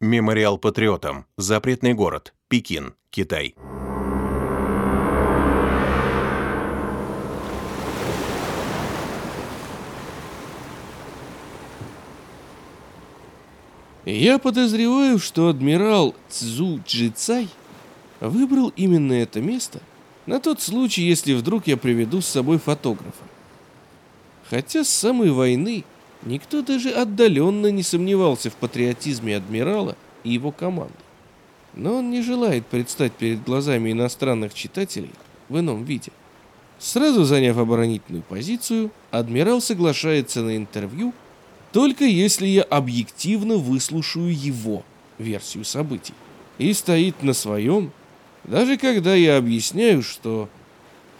Мемориал патриотам. Запретный город. Пекин, Китай. Я подозреваю, что адмирал Цзу Джицай выбрал именно это место на тот случай, если вдруг я приведу с собой фотографа. Хотя с самой войны никто даже отдаленно не сомневался в патриотизме адмирала и его команды. Но он не желает предстать перед глазами иностранных читателей в ином виде. Сразу заняв оборонительную позицию, адмирал соглашается на интервью только если я объективно выслушаю его версию событий. И стоит на своем, даже когда я объясняю, что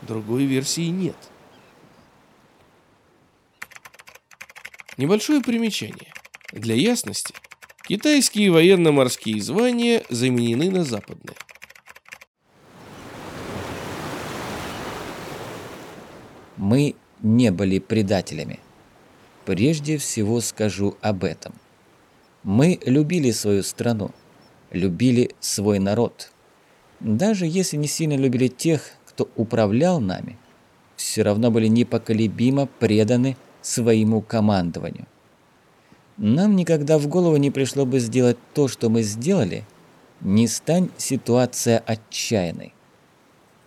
другой версии нет. Небольшое примечание. Для ясности, китайские военно-морские звания заменены на западные. Мы не были предателями. Прежде всего скажу об этом. Мы любили свою страну, любили свой народ. Даже если не сильно любили тех, кто управлял нами, все равно были непоколебимо преданы своему командованию. Нам никогда в голову не пришло бы сделать то, что мы сделали, не стань ситуация отчаянной.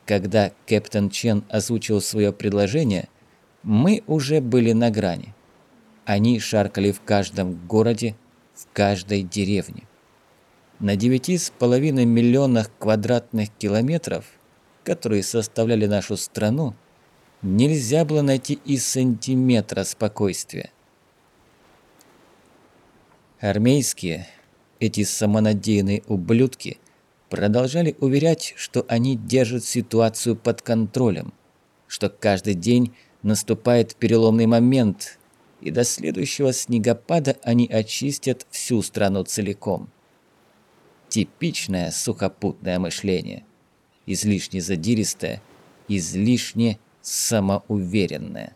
Когда Кэптон Чен озвучил свое предложение, мы уже были на грани. Они шаркали в каждом городе, в каждой деревне. На девяти с половиной миллионах квадратных километров, которые составляли нашу страну, нельзя было найти и сантиметра спокойствия. Армейские, эти самонадеянные ублюдки, продолжали уверять, что они держат ситуацию под контролем, что каждый день наступает переломный момент, и до следующего снегопада они очистят всю страну целиком. Типичное сухопутное мышление. Излишне задиристое, излишне самоуверенное.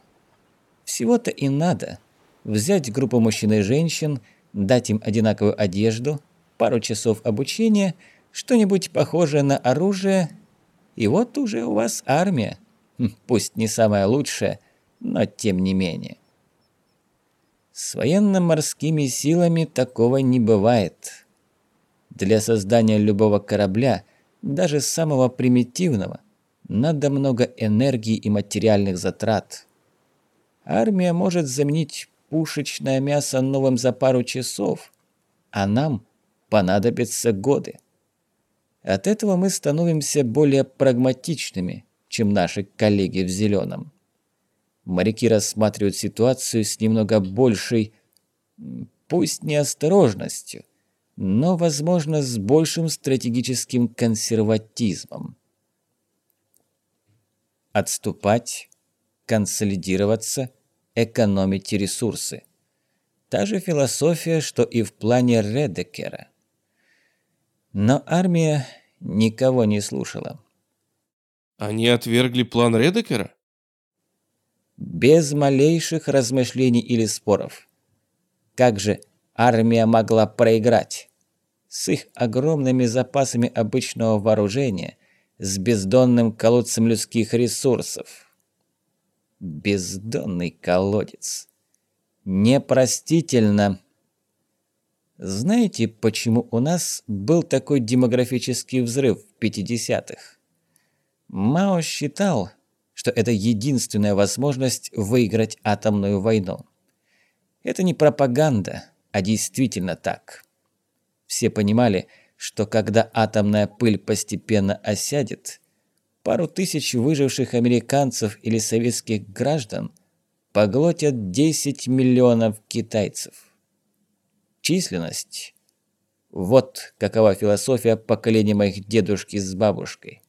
Всего-то и надо взять группу мужчин и женщин, дать им одинаковую одежду, пару часов обучения, что-нибудь похожее на оружие, и вот уже у вас армия. Хм, пусть не самая лучшая, но тем не менее. С военно-морскими силами такого не бывает. Для создания любого корабля, даже самого примитивного, надо много энергии и материальных затрат. Армия может заменить пушечное мясо новым за пару часов, а нам понадобятся годы. От этого мы становимся более прагматичными, чем наши коллеги в зеленом. Моряки рассматривают ситуацию с немного большей, пусть не осторожностью, но, возможно, с большим стратегическим консерватизмом. Отступать, консолидироваться, экономить ресурсы. Та же философия, что и в плане Редекера. Но армия никого не слушала. Они отвергли план Редекера? без малейших размышлений или споров. Как же армия могла проиграть? С их огромными запасами обычного вооружения, с бездонным колодцем людских ресурсов. Бездонный колодец. Непростительно. Знаете, почему у нас был такой демографический взрыв в 50-х? Мао считал, что это единственная возможность выиграть атомную войну. Это не пропаганда, а действительно так. Все понимали, что когда атомная пыль постепенно осядет, пару тысяч выживших американцев или советских граждан поглотят 10 миллионов китайцев. Численность – вот какова философия поколения моих дедушки с бабушкой.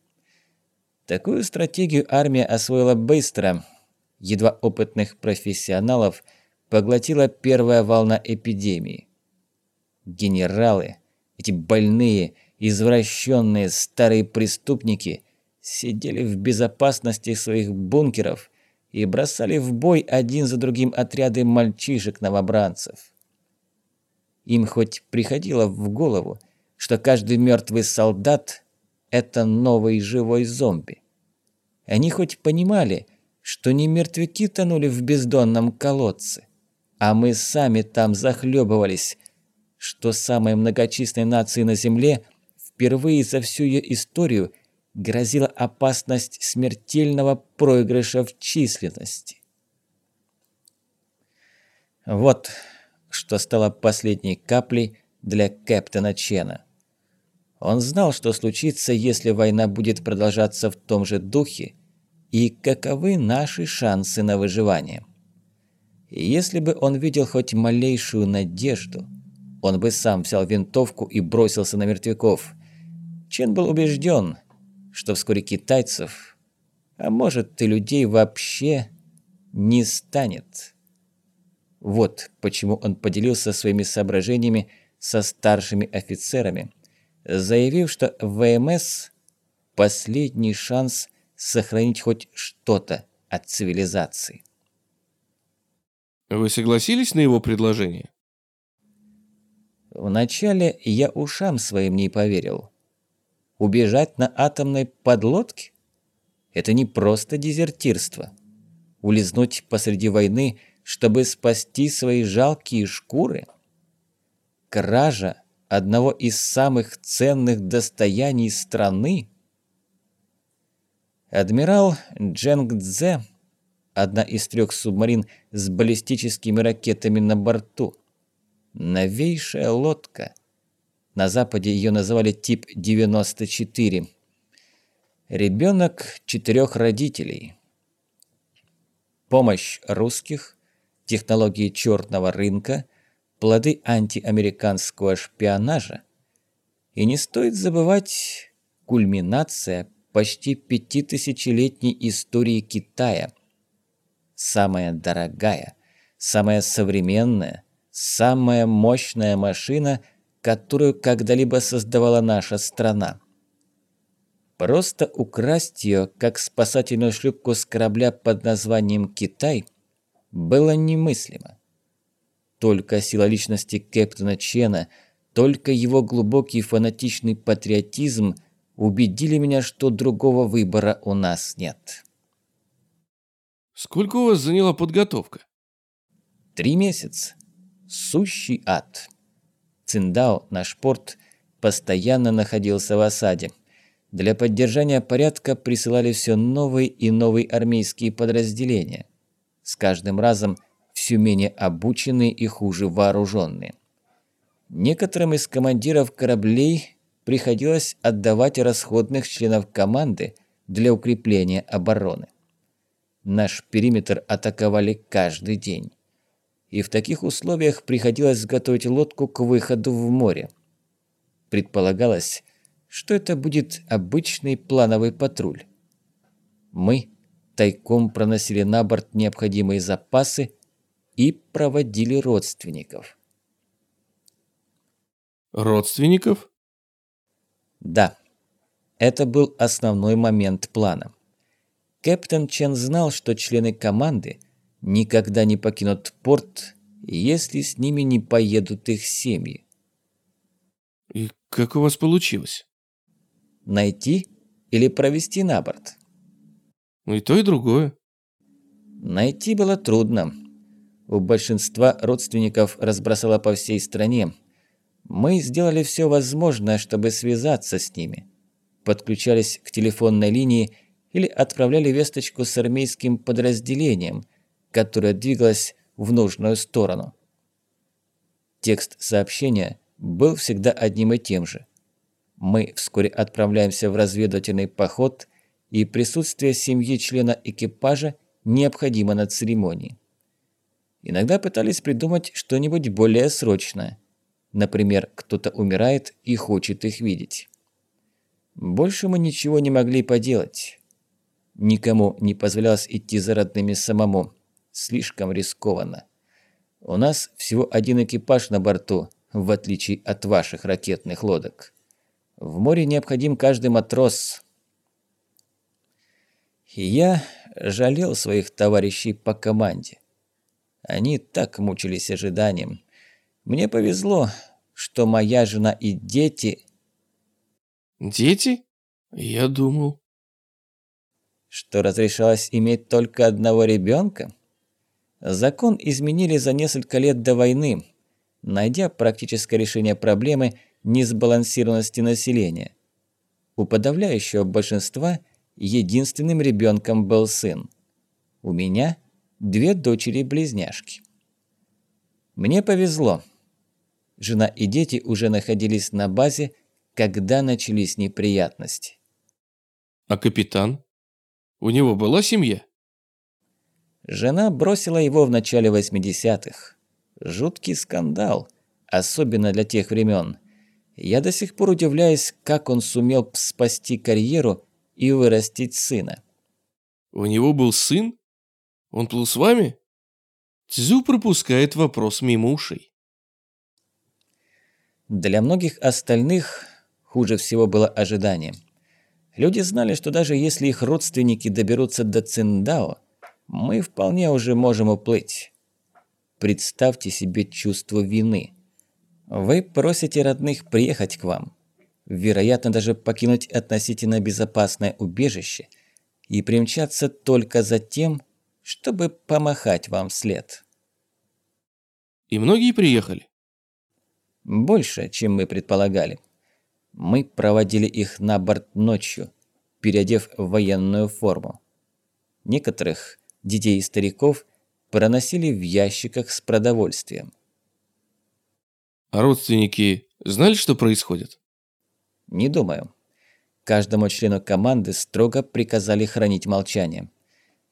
Такую стратегию армия освоила быстро. Едва опытных профессионалов поглотила первая волна эпидемии. Генералы, эти больные, извращенные старые преступники, сидели в безопасности своих бункеров и бросали в бой один за другим отряды мальчишек-новобранцев. им хоть приходило в голову, что каждый мертвый солдат – это новый живой зомби? Они хоть понимали, что не мертвяки тонули в бездонном колодце, а мы сами там захлебывались, что самой многочисленной нации на Земле впервые за всю ее историю грозила опасность смертельного проигрыша в численности. Вот что стало последней каплей для Кэптона Чена. Он знал, что случится, если война будет продолжаться в том же духе, и каковы наши шансы на выживание. Если бы он видел хоть малейшую надежду, он бы сам взял винтовку и бросился на мертвяков. Чен был убежден, что вскоре китайцев, а может и людей вообще, не станет. Вот почему он поделился своими соображениями со старшими офицерами, заявив, что ВМС – последний шанс сохранить хоть что-то от цивилизации. Вы согласились на его предложение? Вначале я ушам своим не поверил. Убежать на атомной подлодке – это не просто дезертирство. Улизнуть посреди войны, чтобы спасти свои жалкие шкуры? Кража одного из самых ценных достояний страны? Адмирал Дженг Цзэ – одна из трех субмарин с баллистическими ракетами на борту. Новейшая лодка. На Западе ее называли тип 94. Ребенок четырех родителей. Помощь русских, технологии черного рынка, плоды антиамериканского шпионажа. И не стоит забывать кульминация почти пятитысячелетней истории Китая – самая дорогая, самая современная, самая мощная машина, которую когда-либо создавала наша страна. Просто украсть ее, как спасательную шлюпку с корабля под названием «Китай», было немыслимо. Только сила личности Кэптона Чена, только его глубокий фанатичный патриотизм убедили меня, что другого выбора у нас нет. Сколько у вас заняла подготовка? Три месяца. Сущий ад. Циндао, наш порт, постоянно находился в осаде. Для поддержания порядка присылали все новые и новые армейские подразделения. С каждым разом все менее обученные и хуже вооруженные. Некоторым из командиров кораблей приходилось отдавать расходных членов команды для укрепления обороны. Наш периметр атаковали каждый день. И в таких условиях приходилось готовить лодку к выходу в море. Предполагалось, что это будет обычный плановый патруль. Мы тайком проносили на борт необходимые запасы и проводили родственников. Родственников? Да, это был основной момент плана. Кэптен Чен знал, что члены команды никогда не покинут порт, если с ними не поедут их семьи. И как у вас получилось? Найти или провести на борт? Ну и то, и другое. Найти было трудно. У большинства родственников разбросало по всей стране. Мы сделали все возможное, чтобы связаться с ними. Подключались к телефонной линии или отправляли весточку с армейским подразделением, которое двигалось в нужную сторону. Текст сообщения был всегда одним и тем же. Мы вскоре отправляемся в разведывательный поход, и присутствие семьи члена экипажа необходимо на церемонии. Иногда пытались придумать что-нибудь более срочное. Например, кто-то умирает и хочет их видеть. Больше мы ничего не могли поделать. Никому не позволялось идти за родными самому. Слишком рискованно. У нас всего один экипаж на борту, в отличие от ваших ракетных лодок. В море необходим каждый матрос. И я жалел своих товарищей по команде. Они так мучились ожиданием. Мне повезло, что моя жена и дети... Дети? Я думал. Что разрешалось иметь только одного ребенка? Закон изменили за несколько лет до войны, найдя практическое решение проблемы несбалансированности населения. У подавляющего большинства единственным ребенком был сын. У меня две дочери-близняшки. Мне повезло. Жена и дети уже находились на базе, когда начались неприятности. А капитан? У него была семья? Жена бросила его в начале 80-х. Жуткий скандал, особенно для тех времен. Я до сих пор удивляюсь, как он сумел спасти карьеру и вырастить сына. У него был сын? Он плыл с вами? Цзю пропускает вопрос мимо ушей. Для многих остальных хуже всего было ожидание. Люди знали, что даже если их родственники доберутся до Циндао, мы вполне уже можем уплыть. Представьте себе чувство вины. Вы просите родных приехать к вам, вероятно, даже покинуть относительно безопасное убежище и примчаться только за тем, чтобы помахать вам вслед. И многие приехали? Больше, чем мы предполагали. Мы проводили их на борт ночью, переодев в военную форму. Некоторых, детей и стариков, проносили в ящиках с продовольствием. А родственники знали, что происходит? Не думаю. Каждому члену команды строго приказали хранить молчание.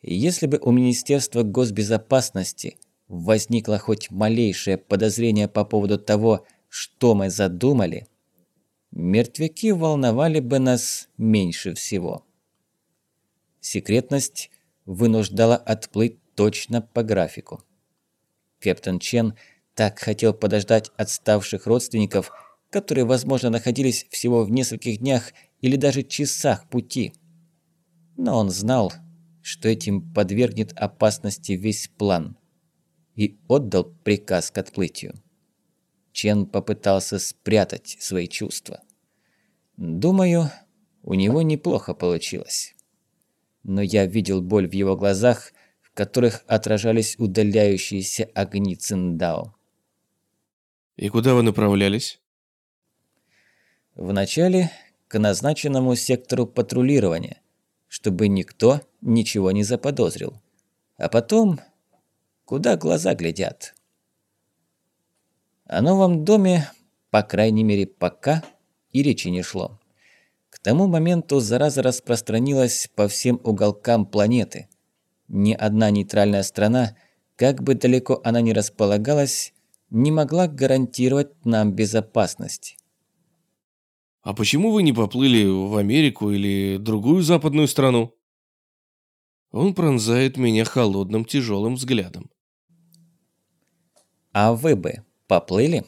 Если бы у Министерства госбезопасности возникло хоть малейшее подозрение по поводу того, что мы задумали, мертвяки волновали бы нас меньше всего. Секретность вынуждала отплыть точно по графику. Кэптон Чен так хотел подождать отставших родственников, которые, возможно, находились всего в нескольких днях или даже часах пути. Но он знал, что этим подвергнет опасности весь план, и отдал приказ к отплытию. Чен попытался спрятать свои чувства. Думаю, у него неплохо получилось. Но я видел боль в его глазах, в которых отражались удаляющиеся огни Циндао. И куда вы направлялись? Вначале к назначенному сектору патрулирования, чтобы никто ничего не заподозрил. А потом, куда глаза глядят. О новом доме, по крайней мере пока, и речи не шло. К тому моменту зараза распространилась по всем уголкам планеты. Ни одна нейтральная страна, как бы далеко она ни располагалась, не могла гарантировать нам безопасность. А почему вы не поплыли в Америку или другую западную страну? Он пронзает меня холодным тяжелым взглядом. А вы бы поплыли?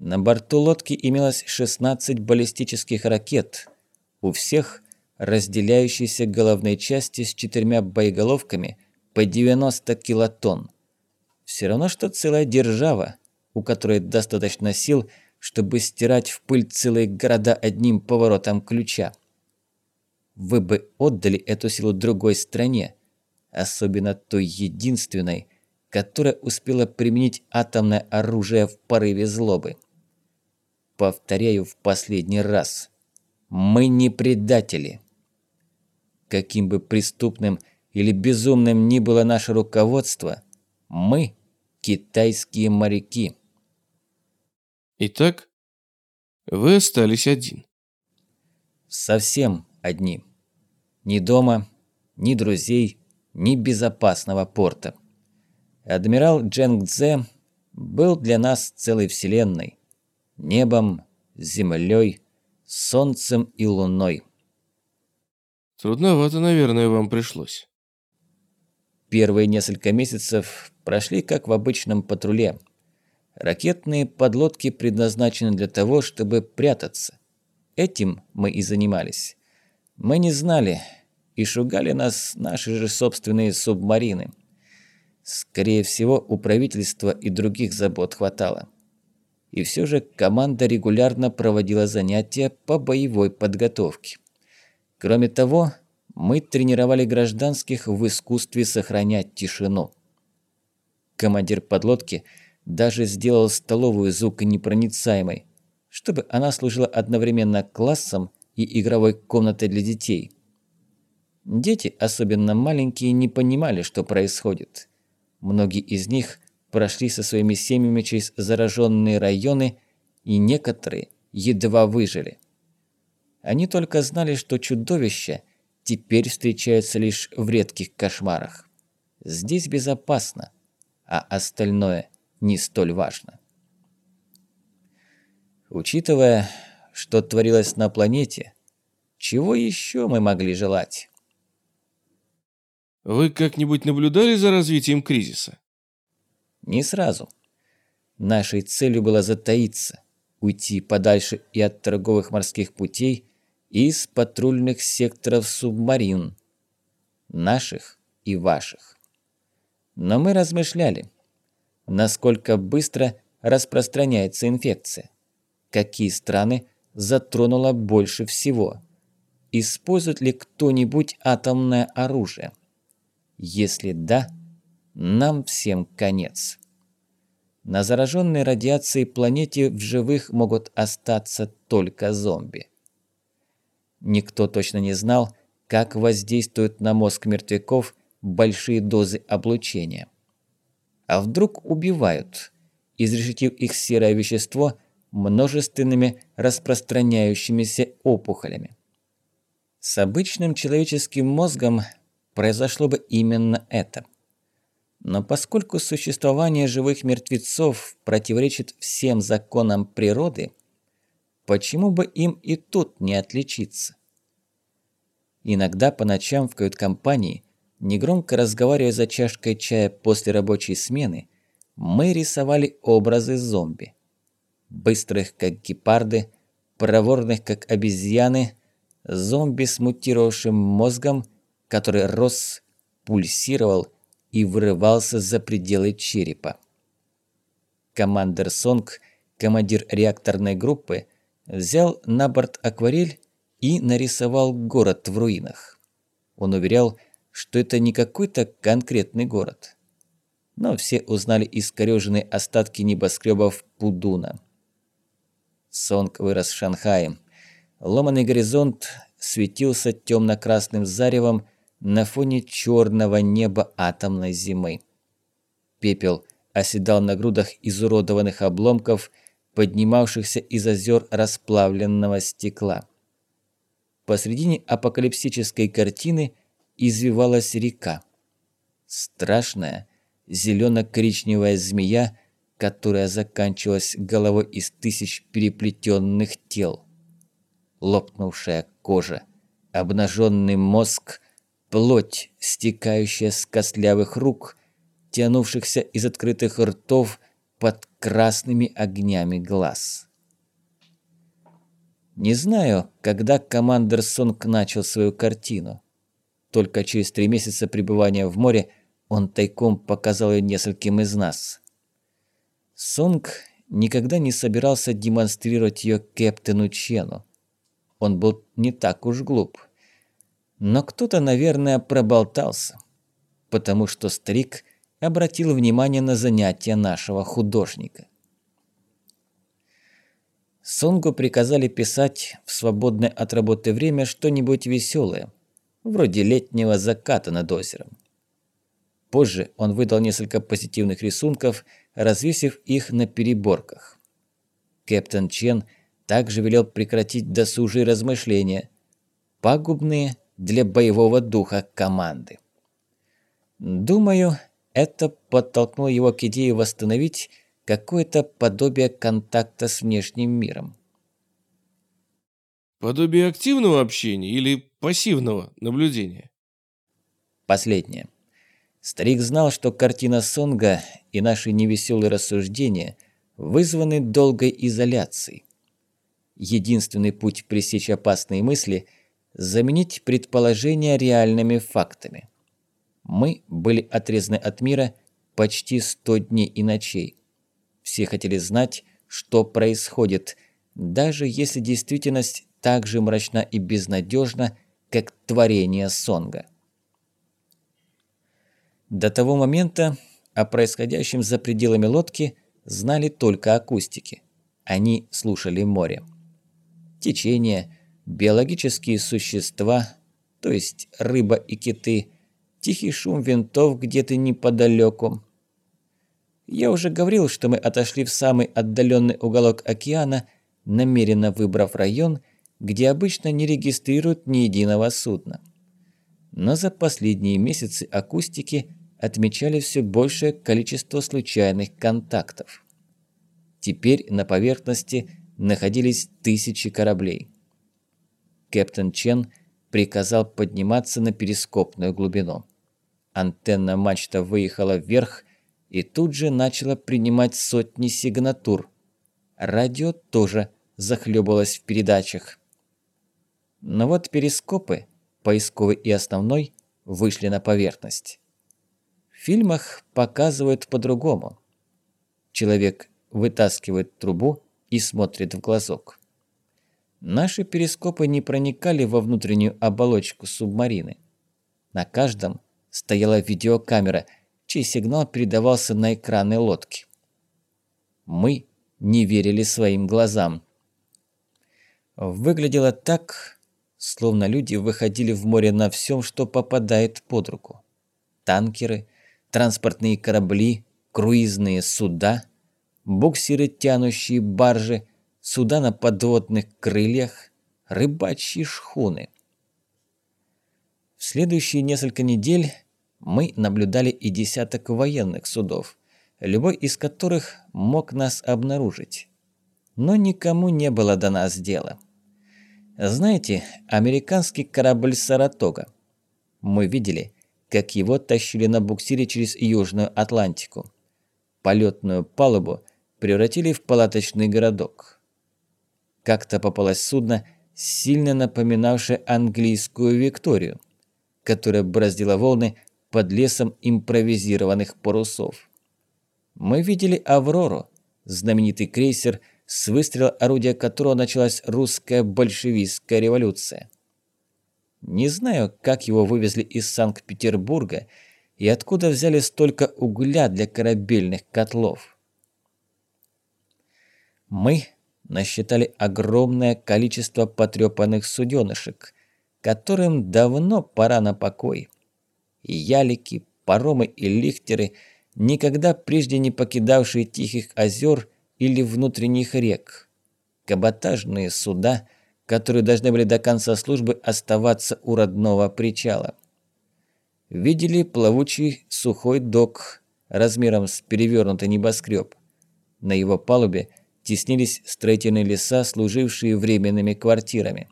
На борту лодки имелось 16 баллистических ракет, у всех разделяющиеся головные части с четырьмя боеголовками по 90 килотонн. Все равно, что целая держава, у которой достаточно сил, чтобы стирать в пыль целые города одним поворотом ключа. Вы бы отдали эту силу другой стране, особенно той единственной, которая успела применить атомное оружие в порыве злобы. Повторяю в последний раз. Мы не предатели. Каким бы преступным или безумным ни было наше руководство, мы – китайские моряки – Итак, вы остались один. Совсем одни. Ни дома, ни друзей, ни безопасного порта. Адмирал Дженг Цзэ был для нас целой вселенной. Небом, землей, солнцем и луной. Трудновато, наверное, вам пришлось. Первые несколько месяцев прошли как в обычном патруле – Ракетные подлодки предназначены для того, чтобы прятаться. Этим мы и занимались. Мы не знали, и шугали нас наши же собственные субмарины. Скорее всего, у правительства и других забот хватало. И все же команда регулярно проводила занятия по боевой подготовке. Кроме того, мы тренировали гражданских в искусстве сохранять тишину. Командир подлодки даже сделал столовую звуконепроницаемой, чтобы она служила одновременно классом и игровой комнатой для детей. Дети, особенно маленькие, не понимали, что происходит. Многие из них прошли со своими семьями через зараженные районы, и некоторые едва выжили. Они только знали, что чудовища теперь встречаются лишь в редких кошмарах. Здесь безопасно, а остальное не столь важно. Учитывая, что творилось на планете, чего еще мы могли желать? Вы как-нибудь наблюдали за развитием кризиса? Не сразу. Нашей целью было затаиться, уйти подальше и от торговых морских путей, и из патрульных секторов субмарин, наших и ваших. Но мы размышляли, насколько быстро распространяется инфекция, какие страны затронула больше всего, использует ли кто-нибудь атомное оружие. Если да, нам всем конец. На зараженной радиацией планете в живых могут остаться только зомби. Никто точно не знал, как воздействуют на мозг мертвяков большие дозы облучения. А вдруг убивают, изрешетив их серое вещество множественными распространяющимися опухолями. С обычным человеческим мозгом произошло бы именно это. Но поскольку существование живых мертвецов противоречит всем законам природы, почему бы им и тут не отличиться? Иногда по ночам в кают-компании, негромко разговаривая за чашкой чая после рабочей смены, мы рисовали образы зомби. Быстрых, как гепарды, проворных, как обезьяны, зомби с мутировавшим мозгом – который рос, пульсировал и вырывался за пределы черепа. Командер Сонг, командир реакторной группы, взял на борт акварель и нарисовал город в руинах. Он уверял, что это не какой-то конкретный город. Но все узнали искорёженные остатки небоскребов Пудуна. Сонг вырос в Шанхае. Ломаный горизонт светился темно-красным заревом, на фоне черного неба атомной зимы. Пепел оседал на грудах изуродованных обломков, поднимавшихся из озер расплавленного стекла. Посредине апокалипсической картины извивалась река. Страшная зелено-коричневая змея, которая заканчивалась головой из тысяч переплетенных тел. Лопнувшая кожа, обнаженный мозг – плоть, стекающая с костлявых рук, тянувшихся из открытых ртов под красными огнями глаз. Не знаю, когда командир Сонг начал свою картину. Только через три месяца пребывания в море он тайком показал ее нескольким из нас. Сонг никогда не собирался демонстрировать ее Кэптену Чену. Он был не так уж глуп. Но кто-то, наверное, проболтался, потому что старик обратил внимание на занятия нашего художника. Сонгу приказали писать в свободное от работы время что-нибудь веселое, вроде летнего заката над озером. Позже он выдал несколько позитивных рисунков, развесив их на переборках. Кэптен Чен также велел прекратить досужие размышления, пагубные для боевого духа команды. Думаю, это подтолкнуло его к идее восстановить какое-то подобие контакта с внешним миром. Подобие активного общения или пассивного наблюдения? Последнее. Старик знал, что картина Сонга и наши невеселые рассуждения вызваны долгой изоляцией. Единственный путь пресечь опасные мысли – заменить предположения реальными фактами. Мы были отрезаны от мира почти 100 дней и ночей. Все хотели знать, что происходит, даже если действительность так же мрачна и безнадежна, как творение Сонга. До того момента о происходящем за пределами лодки знали только акустики. Они слушали море. Течение, биологические существа, то есть рыба и киты, тихий шум винтов где-то неподалеку. Я уже говорил, что мы отошли в самый отдаленный уголок океана, намеренно выбрав район, где обычно не регистрируют ни единого судна. Но за последние месяцы акустики отмечали все большее количество случайных контактов. Теперь на поверхности находились тысячи кораблей. Кэптен Чен приказал подниматься на перископную глубину. Антенна мачта выехала вверх и тут же начала принимать сотни сигнатур. Радио тоже захлебывалось в передачах. Но вот перископы, поисковый и основной, вышли на поверхность. В фильмах показывают по-другому. Человек вытаскивает трубу и смотрит в глазок. Наши перископы не проникали во внутреннюю оболочку субмарины. На каждом стояла видеокамера, чей сигнал передавался на экраны лодки. Мы не верили своим глазам. Выглядело так, словно люди выходили в море на всем, что попадает под руку. Танкеры, транспортные корабли, круизные суда, буксиры, тянущие баржи, суда на подводных крыльях, рыбачьи шхуны. В следующие несколько недель мы наблюдали и десяток военных судов, любой из которых мог нас обнаружить. Но никому не было до нас дела. Знаете, американский корабль «Саратога». Мы видели, как его тащили на буксире через Южную Атлантику. Полетную палубу превратили в палаточный городок. Как-то попалось судно, сильно напоминавшее английскую Викторию, которая бороздила волны под лесом импровизированных парусов. Мы видели «Аврору», знаменитый крейсер – с выстрела орудия которого началась русская большевистская революция. Не знаю, как его вывезли из Санкт-Петербурга и откуда взяли столько угля для корабельных котлов. Мы насчитали огромное количество потрепанных суденышек, которым давно пора на покой. Ялики, паромы и лихтеры, никогда прежде не покидавшие тихих озер – или внутренних рек. Каботажные суда, которые должны были до конца службы оставаться у родного причала. Видели плавучий сухой док размером с перевернутый небоскреб. На его палубе теснились строительные леса, служившие временными квартирами.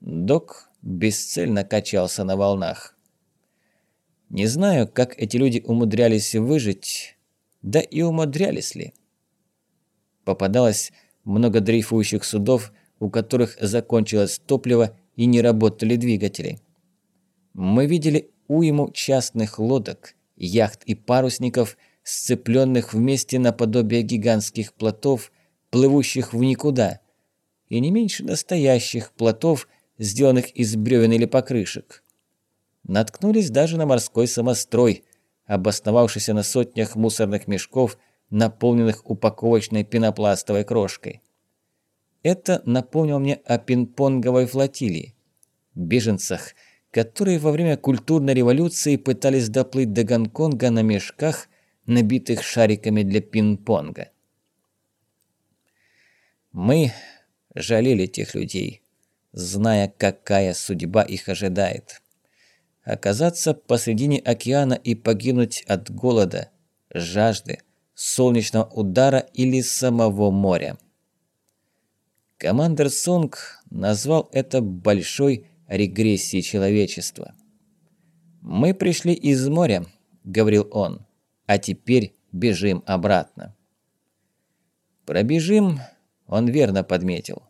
Док бесцельно качался на волнах. Не знаю, как эти люди умудрялись выжить, да и умудрялись ли. Попадалось много дрейфующих судов, у которых закончилось топливо и не работали двигатели. Мы видели уйму частных лодок, яхт и парусников, сцепленных вместе наподобие гигантских плотов, плывущих в никуда, и не меньше настоящих плотов, сделанных из бревен или покрышек. Наткнулись даже на морской самострой, обосновавшийся на сотнях мусорных мешков – наполненных упаковочной пенопластовой крошкой. Это напомнило мне о пинг-понговой флотилии, беженцах, которые во время культурной революции пытались доплыть до Гонконга на мешках, набитых шариками для пинг-понга. Мы жалели тех людей, зная, какая судьба их ожидает. Оказаться посредине океана и погибнуть от голода, жажды, солнечного удара или самого моря. Командер Сонг назвал это большой регрессией человечества. «Мы пришли из моря», — говорил он, — «а теперь бежим обратно». «Пробежим», — он верно подметил.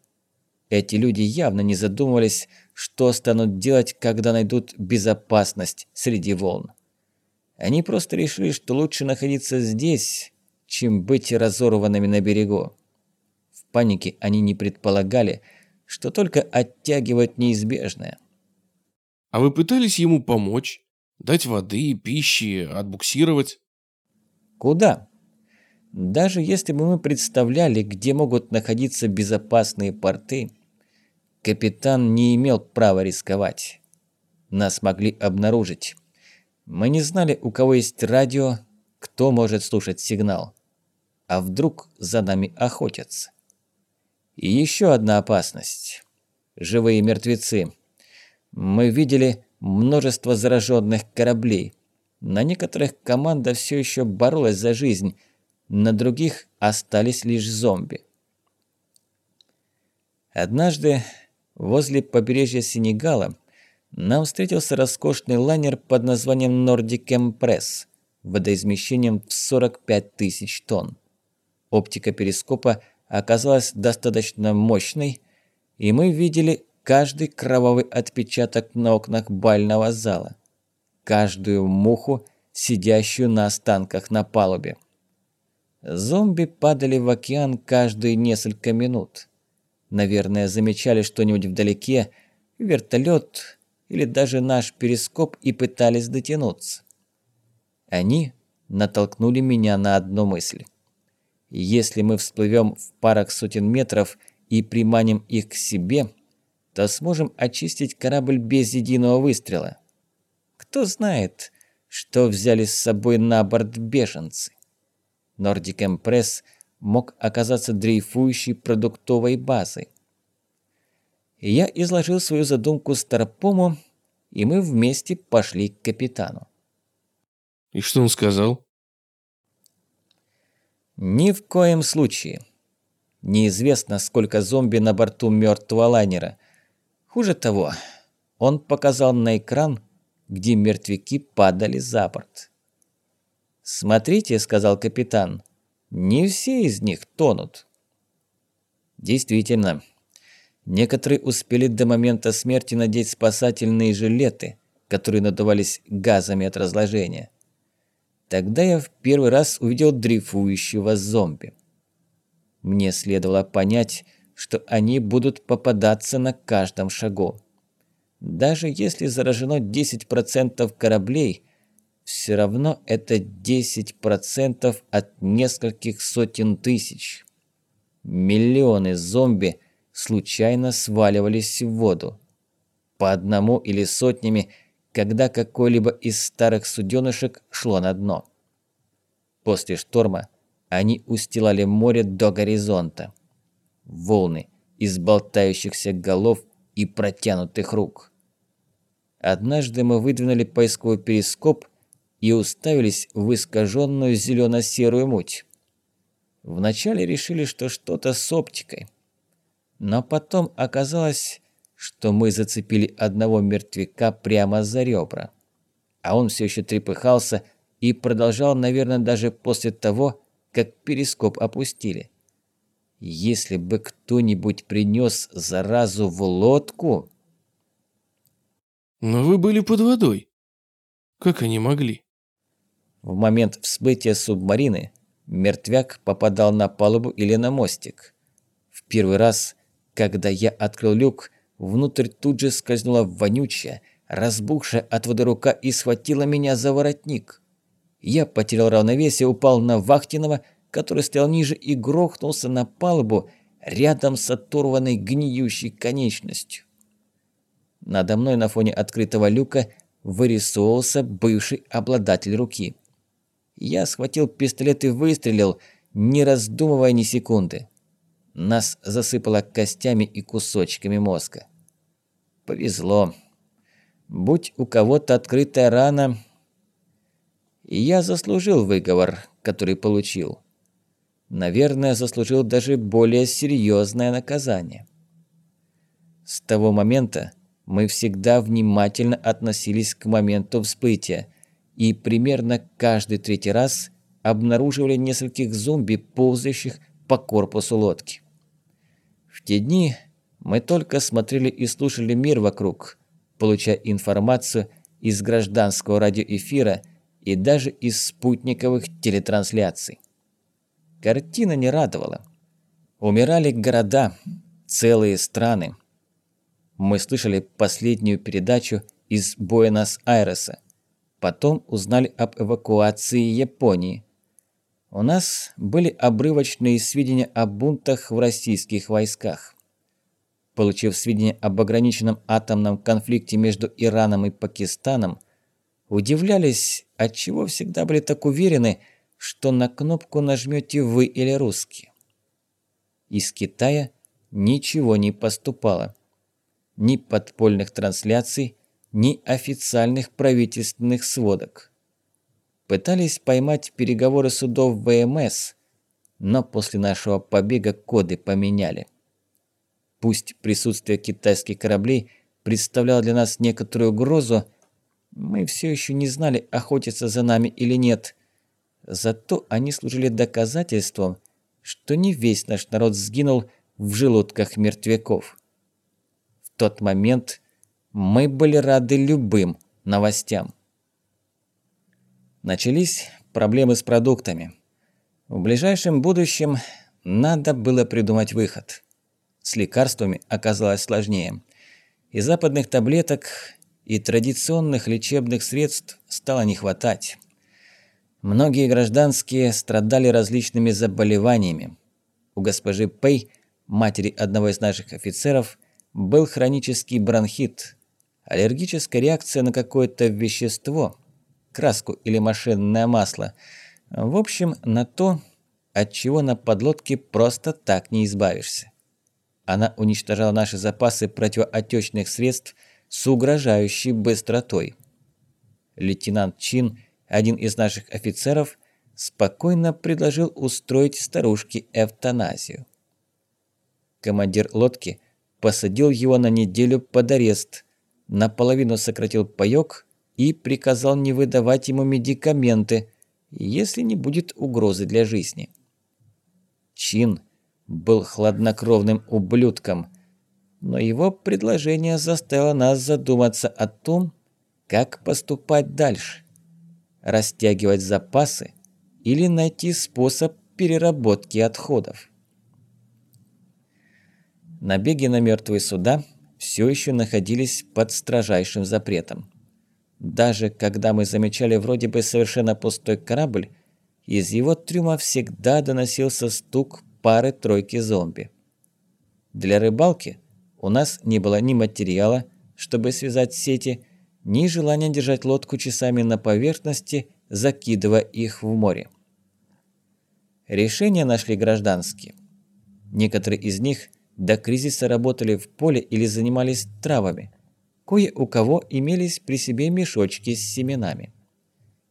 Эти люди явно не задумывались, что станут делать, когда найдут безопасность среди волн. Они просто решили, что лучше находиться здесь, чем быть разорванными на берегу. В панике они не предполагали, что только оттягивать неизбежное. А вы пытались ему помочь? Дать воды, пищи, отбуксировать? Куда? Даже если бы мы представляли, где могут находиться безопасные порты, капитан не имел права рисковать. Нас могли обнаружить. Мы не знали, у кого есть радио, кто может слушать сигнал. А вдруг за нами охотятся? И еще одна опасность. Живые мертвецы. Мы видели множество зараженных кораблей. На некоторых команда все еще боролась за жизнь, на других остались лишь зомби. Однажды возле побережья Сенегала нам встретился роскошный лайнер под названием Nordic Empress водоизмещением в 45 тысяч тонн. Оптика перископа оказалась достаточно мощной, и мы видели каждый кровавый отпечаток на окнах бального зала, каждую муху, сидящую на останках на палубе. Зомби падали в океан каждые несколько минут. Наверное, замечали что-нибудь вдалеке, вертолет или даже наш перископ и пытались дотянуться. Они натолкнули меня на одну мысль. Если мы всплывем в парах сотен метров и приманим их к себе, то сможем очистить корабль без единого выстрела. Кто знает, что взяли с собой на борт беженцы. Nordic Empress мог оказаться дрейфующей продуктовой базой. Я изложил свою задумку Старпому, и мы вместе пошли к капитану. И что он сказал? Ни в коем случае. Неизвестно, сколько зомби на борту мертвого лайнера. Хуже того, он показал на экран, где мертвяки падали за борт. «Смотрите», — сказал капитан, — «не все из них тонут». Действительно, некоторые успели до момента смерти надеть спасательные жилеты, которые надувались газами от разложения. Тогда я в первый раз увидел дрейфующего зомби. Мне следовало понять, что они будут попадаться на каждом шагу. Даже если заражено 10% кораблей – все равно это 10% от нескольких сотен тысяч. Миллионы зомби случайно сваливались в воду. По одному или сотнями, когда какой-либо из старых суденышек шло на дно. После шторма они устилали море до горизонта. Волны из болтающихся голов и протянутых рук. Однажды мы выдвинули поисковый перископ – и уставились в искаженную зелено-серую муть. Вначале решили, что что-то с оптикой. Но потом оказалось, что мы зацепили одного мертвяка прямо за ребра. А он все еще трепыхался и продолжал, наверное, даже после того, как перископ опустили. Если бы кто-нибудь принес заразу в лодку... Но вы были под водой. Как они могли? В момент всплытия субмарины мертвяк попадал на палубу или на мостик. В первый раз, когда я открыл люк, внутрь тут же скользнула вонючая, разбухшая от воды рука и схватила меня за воротник. Я потерял равновесие, упал на Вахтинова, который стоял ниже и грохнулся на палубу рядом с оторванной гниющей конечностью. Надо мной на фоне открытого люка вырисовывался бывший обладатель руки. Я схватил пистолет и выстрелил, не раздумывая ни секунды. Нас засыпало костями и кусочками мозга. Повезло. Будь у кого-то открытая рана, я заслужил выговор, который получил. Наверное, заслужил даже более серьезное наказание. С того момента мы всегда внимательно относились к моменту всплытия, и примерно каждый третий раз обнаруживали нескольких зомби, ползающих по корпусу лодки. В те дни мы только смотрели и слушали мир вокруг, получая информацию из гражданского радиоэфира и даже из спутниковых телетрансляций. Картина не радовала. Умирали города, целые страны. Мы слышали последнюю передачу из Буэнос-Айреса. Потом узнали об эвакуации Японии. У нас были обрывочные сведения о бунтах в российских войсках. Получив сведения об ограниченном атомном конфликте между Ираном и Пакистаном, удивлялись, отчего всегда были так уверены, что на кнопку нажмете вы или русские. Из Китая ничего не поступало. Ни подпольных трансляций, ни официальных правительственных сводок. Пытались поймать переговоры судов ВМС, но после нашего побега коды поменяли. Пусть присутствие китайских кораблей представляло для нас некоторую угрозу, мы все еще не знали, охотятся за нами или нет. Зато они служили доказательством, что не весь наш народ сгинул в желудках мертвяков. В тот момент мы были рады любым новостям. Начались проблемы с продуктами. В ближайшем будущем надо было придумать выход. С лекарствами оказалось сложнее. И западных таблеток, и традиционных лечебных средств стало не хватать. Многие гражданские страдали различными заболеваниями. У госпожи Пэй, матери одного из наших офицеров, был хронический бронхит, аллергическая реакция на какое-то вещество, краску или машинное масло. В общем, на то, от чего на подлодке просто так не избавишься. Она уничтожала наши запасы противоотечных средств с угрожающей быстротой. Лейтенант Чин, один из наших офицеров, спокойно предложил устроить старушке эвтаназию. Командир лодки посадил его на неделю под арест – наполовину сократил паёк и приказал не выдавать ему медикаменты, если не будет угрозы для жизни. Чин был хладнокровным ублюдком, но его предложение заставило нас задуматься о том, как поступать дальше. Растягивать запасы или найти способ переработки отходов. Набеги на мертвые суда – все еще находились под строжайшим запретом. Даже когда мы замечали вроде бы совершенно пустой корабль, из его трюма всегда доносился стук пары-тройки зомби. Для рыбалки у нас не было ни материала, чтобы связать сети, ни желания держать лодку часами на поверхности, закидывая их в море. Решения нашли гражданские. Некоторые из них до кризиса работали в поле или занимались травами. Кое у кого имелись при себе мешочки с семенами.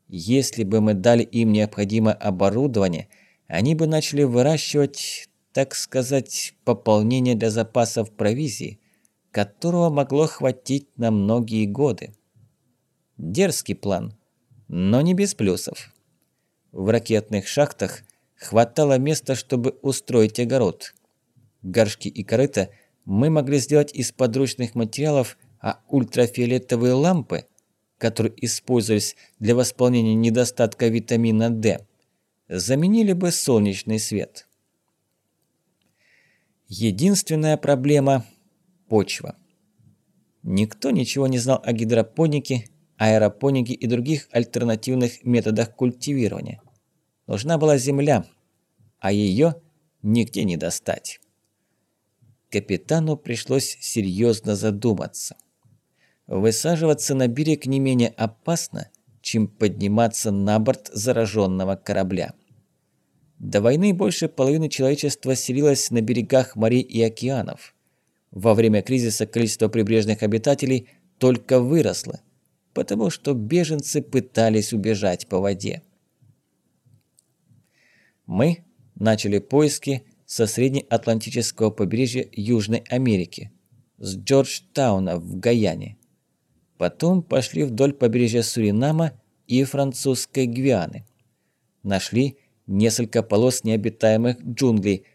Если бы мы дали им необходимое оборудование, они бы начали выращивать, так сказать, пополнение для запасов провизии, которого могло хватить на многие годы. Дерзкий план, но не без плюсов. В ракетных шахтах хватало места, чтобы устроить огород – горшки и корыта мы могли сделать из подручных материалов, а ультрафиолетовые лампы, которые использовались для восполнения недостатка витамина D, заменили бы солнечный свет. Единственная проблема – почва. Никто ничего не знал о гидропонике, аэропонике и других альтернативных методах культивирования. Нужна была земля, а ее нигде не достать капитану пришлось серьезно задуматься. Высаживаться на берег не менее опасно, чем подниматься на борт зараженного корабля. До войны больше половины человечества селилось на берегах морей и океанов. Во время кризиса количество прибрежных обитателей только выросло, потому что беженцы пытались убежать по воде. Мы начали поиски со среднеатлантического побережья Южной Америки, с Джорджтауна в Гаяне. Потом пошли вдоль побережья Суринама и французской Гвианы. Нашли несколько полос необитаемых джунглей.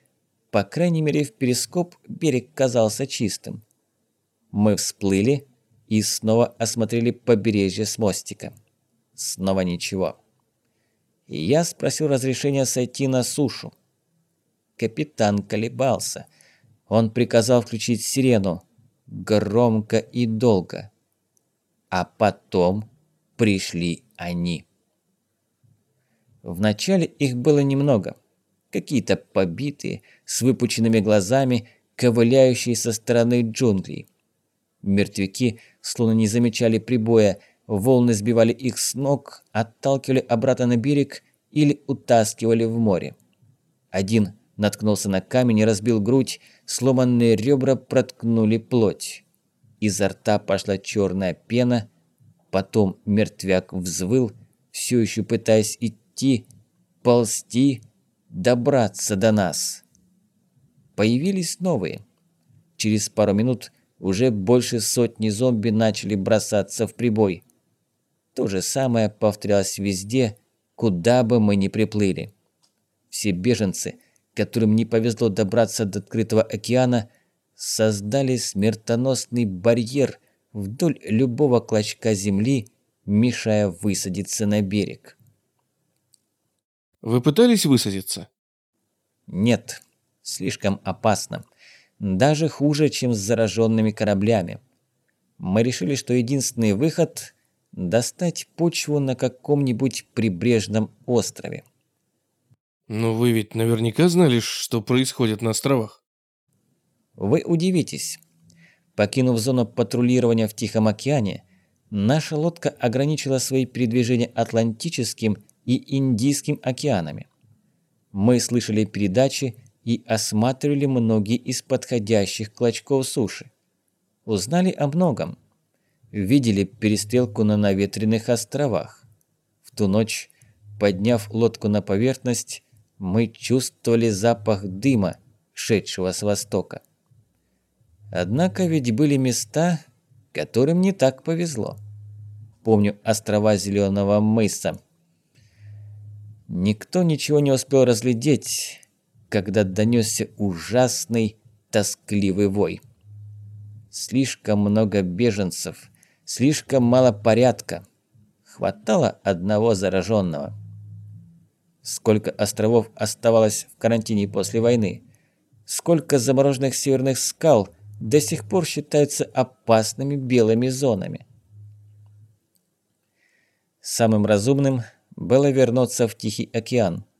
По крайней мере, в перископ берег казался чистым. Мы всплыли и снова осмотрели побережье с мостика. Снова ничего. И я спросил разрешения сойти на сушу. Капитан колебался. Он приказал включить сирену. Громко и долго. А потом пришли они. Вначале их было немного. Какие-то побитые, с выпученными глазами, ковыляющие со стороны джунглей. Мертвяки словно не замечали прибоя, волны сбивали их с ног, отталкивали обратно на берег или утаскивали в море. Один наткнулся на камень и разбил грудь, сломанные ребра проткнули плоть. Изо рта пошла черная пена, потом мертвяк взвыл, все еще пытаясь идти, ползти, добраться до нас. Появились новые. Через пару минут уже больше сотни зомби начали бросаться в прибой. То же самое повторялось везде, куда бы мы ни приплыли. Все беженцы, которым не повезло добраться до открытого океана, создали смертоносный барьер вдоль любого клочка земли, мешая высадиться на берег. Вы пытались высадиться? Нет, слишком опасно. Даже хуже, чем с зараженными кораблями. Мы решили, что единственный выход – достать почву на каком-нибудь прибрежном острове. Но вы ведь наверняка знали, что происходит на островах. Вы удивитесь. Покинув зону патрулирования в Тихом океане, наша лодка ограничила свои передвижения Атлантическим и Индийским океанами. Мы слышали передачи и осматривали многие из подходящих клочков суши. Узнали о многом. Видели перестрелку на наветренных островах. В ту ночь, подняв лодку на поверхность, мы чувствовали запах дыма, шедшего с востока. Однако ведь были места, которым не так повезло. Помню острова Зеленого мыса. Никто ничего не успел разглядеть, когда донесся ужасный, тоскливый вой. Слишком много беженцев, слишком мало порядка. Хватало одного зараженного. Сколько островов оставалось в карантине после войны? Сколько замороженных северных скал до сих пор считаются опасными белыми зонами? Самым разумным было вернуться в Тихий океан –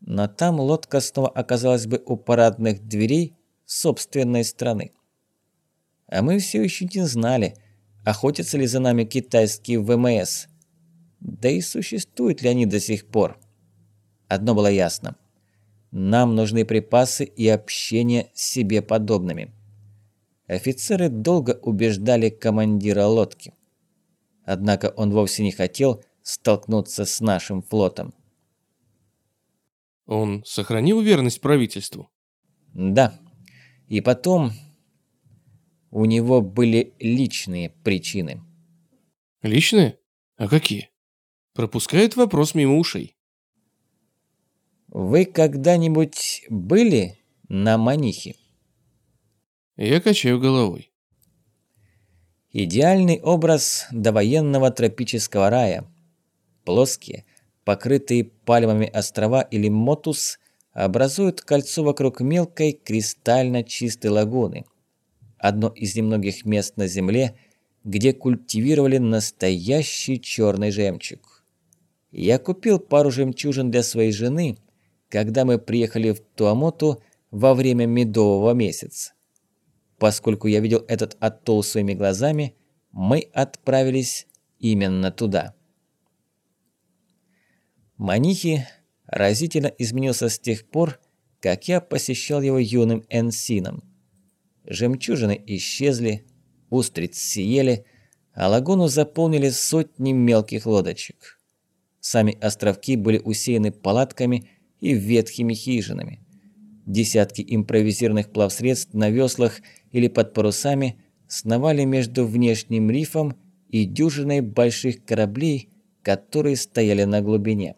но там лодка снова оказалась бы у парадных дверей собственной страны. А мы все еще не знали, охотятся ли за нами китайские ВМС. Да и существуют ли они до сих пор. Одно было ясно. Нам нужны припасы и общение с себе подобными. Офицеры долго убеждали командира лодки. Однако он вовсе не хотел столкнуться с нашим флотом. Он сохранил верность правительству? Да. И потом у него были личные причины. Личные? А какие? Пропускает вопрос мимо ушей. Вы когда-нибудь были на Манихе? Я качаю головой. Идеальный образ довоенного тропического рая. Плоские, покрытые пальмами острова или мотус образуют кольцо вокруг мелкой кристально чистой лагуны. Одно из немногих мест на Земле, где культивировали настоящий черный жемчуг. Я купил пару жемчужин для своей жены, когда мы приехали в Туамоту во время медового месяца. Поскольку я видел этот атолл своими глазами, мы отправились именно туда. Манихи разительно изменился с тех пор, как я посещал его юным энсином. Жемчужины исчезли, устриц съели, а лагуну заполнили сотни мелких лодочек. Сами островки были усеяны палатками и ветхими хижинами. Десятки импровизированных плавсредств на веслах или под парусами сновали между внешним рифом и дюжиной больших кораблей, которые стояли на глубине.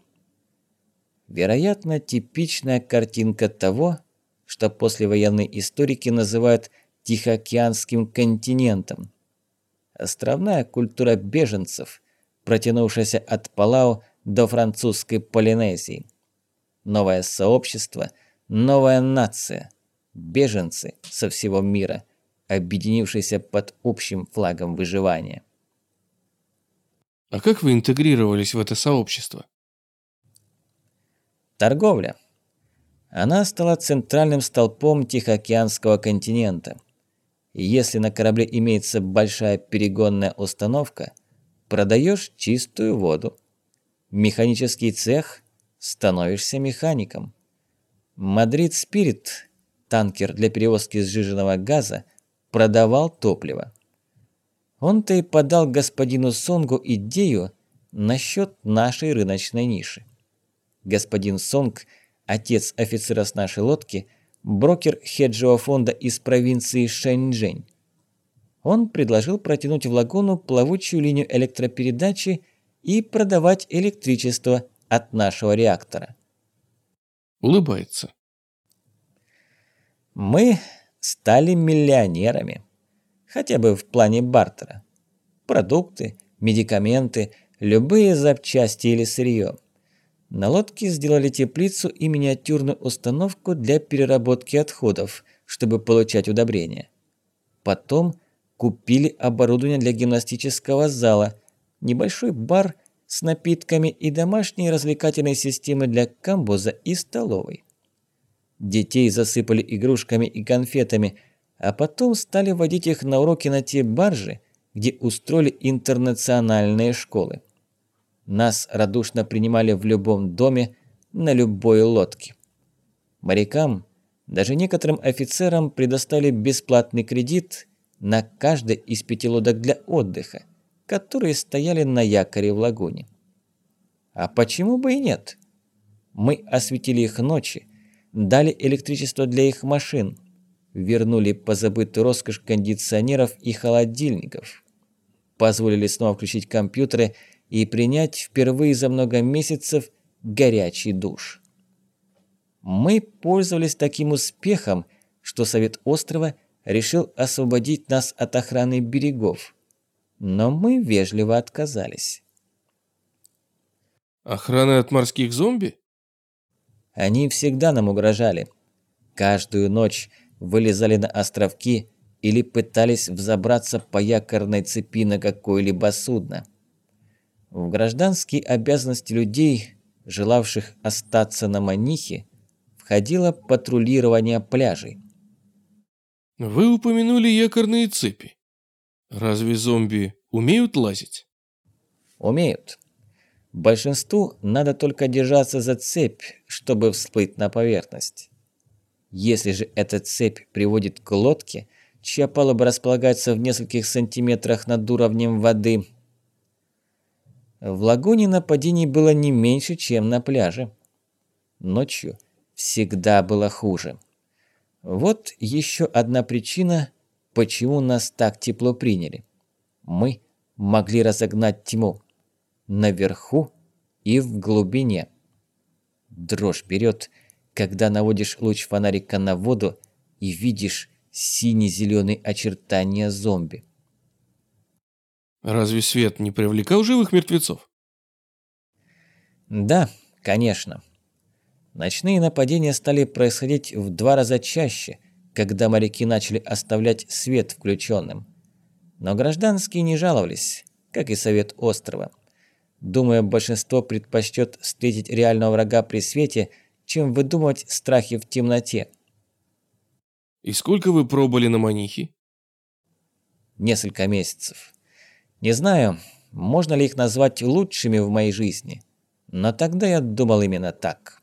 Вероятно, типичная картинка того, что послевоенные историки называют Тихоокеанским континентом. Островная культура беженцев, протянувшаяся от Палау до французской Полинезии. Новое сообщество, новая нация, беженцы со всего мира, объединившиеся под общим флагом выживания. А как вы интегрировались в это сообщество? Торговля. Она стала центральным столпом Тихоокеанского континента. И если на корабле имеется большая перегонная установка, продаешь чистую воду. Механический цех – становишься механиком. Madrid Spirit, танкер для перевозки сжиженного газа, продавал топливо. Он-то и подал господину Сонгу идею насчет нашей рыночной ниши. Господин Сонг, отец офицера с нашей лодки, брокер хеджевого фонда из провинции Шэньчжэнь. Он предложил протянуть в лагуну плавучую линию электропередачи и продавать электричество от нашего реактора. Улыбается. Мы стали миллионерами хотя бы в плане бартера. Продукты, медикаменты, любые запчасти или сырье. На лодке сделали теплицу и миниатюрную установку для переработки отходов, чтобы получать удобрения. Потом купили оборудование для гимнастического зала, небольшой бар с напитками и домашние развлекательные системы для камбуза и столовой. Детей засыпали игрушками и конфетами – а потом стали водить их на уроки на те баржи, где устроили интернациональные школы. Нас радушно принимали в любом доме, на любой лодке. Морякам, даже некоторым офицерам предоставили бесплатный кредит на каждой из пяти лодок для отдыха, которые стояли на якоре в лагуне. А почему бы и нет? Мы осветили их ночи, дали электричество для их машин – вернули позабытую роскошь кондиционеров и холодильников, позволили снова включить компьютеры и принять впервые за много месяцев горячий душ. Мы пользовались таким успехом, что Совет острова решил освободить нас от охраны берегов, но мы вежливо отказались. Охрана от морских зомби? Они всегда нам угрожали. Каждую ночь вылезали на островки или пытались взобраться по якорной цепи на какое-либо судно. В гражданские обязанности людей, желавших остаться на Манихе, входило патрулирование пляжей. Вы упомянули якорные цепи. Разве зомби умеют лазить? Умеют. Большинству надо только держаться за цепь, чтобы всплыть на поверхность. Если же эта цепь приводит к лодке, чья палуба располагается в нескольких сантиметрах над уровнем воды, в лагуне нападений было не меньше, чем на пляже. Ночью всегда было хуже. Вот еще одна причина, почему нас так тепло приняли. Мы могли разогнать тьму наверху и в глубине. Дрожь берет, когда наводишь луч фонарика на воду и видишь сине-зеленые очертания зомби. Разве свет не привлекал живых мертвецов? Да, конечно. Ночные нападения стали происходить в два раза чаще, когда моряки начали оставлять свет включенным. Но гражданские не жаловались, как и совет острова. Думаю, большинство предпочтет встретить реального врага при свете – чем выдумывать страхи в темноте. И сколько вы пробыли на манихе? Несколько месяцев. Не знаю, можно ли их назвать лучшими в моей жизни, но тогда я думал именно так.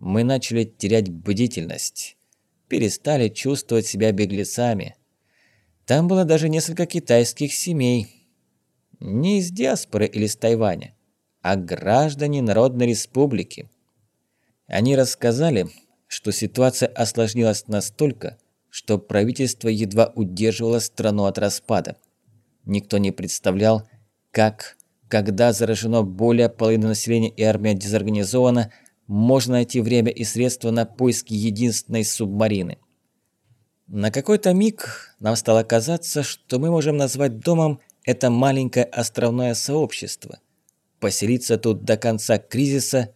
Мы начали терять бдительность, перестали чувствовать себя беглецами. Там было даже несколько китайских семей. Не из диаспоры или с Тайваня, а граждане Народной Республики. Они рассказали, что ситуация осложнилась настолько, что правительство едва удерживало страну от распада. Никто не представлял, как, когда заражено более половины населения и армия дезорганизована, можно найти время и средства на поиски единственной субмарины. На какой-то миг нам стало казаться, что мы можем назвать домом это маленькое островное сообщество. Поселиться тут до конца кризиса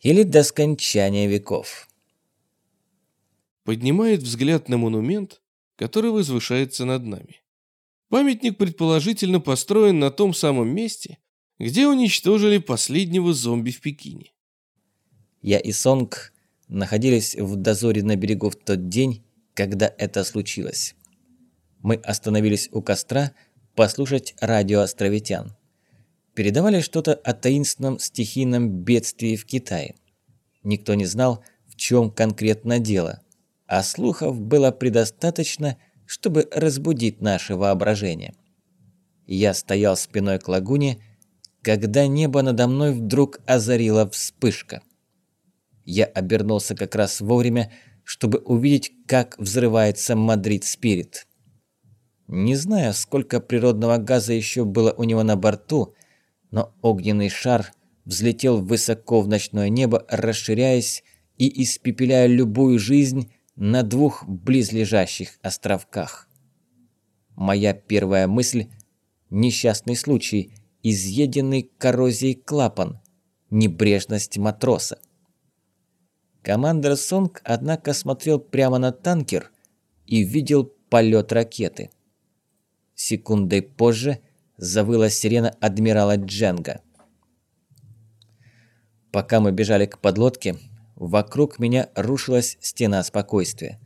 или до скончания веков. Поднимает взгляд на монумент, который возвышается над нами. Памятник предположительно построен на том самом месте, где уничтожили последнего зомби в Пекине. Я и Сонг находились в дозоре на берегу в тот день, когда это случилось. Мы остановились у костра послушать радио островитян. Передавали что-то о таинственном стихийном бедствии в Китае. Никто не знал, в чем конкретно дело, а слухов было предостаточно, чтобы разбудить наше воображение. Я стоял спиной к лагуне, когда небо надо мной вдруг озарила вспышка. Я обернулся как раз вовремя, чтобы увидеть, как взрывается Мадрид Спирит. Не знаю, сколько природного газа еще было у него на борту, но огненный шар взлетел высоко в ночное небо, расширяясь и испепеляя любую жизнь на двух близлежащих островках. Моя первая мысль – несчастный случай, изъеденный коррозией клапан, небрежность матроса. Командор Сонг, однако, смотрел прямо на танкер и видел полет ракеты. Секундой позже завыла сирена адмирала Дженга. Пока мы бежали к подлодке, вокруг меня рушилась стена спокойствия.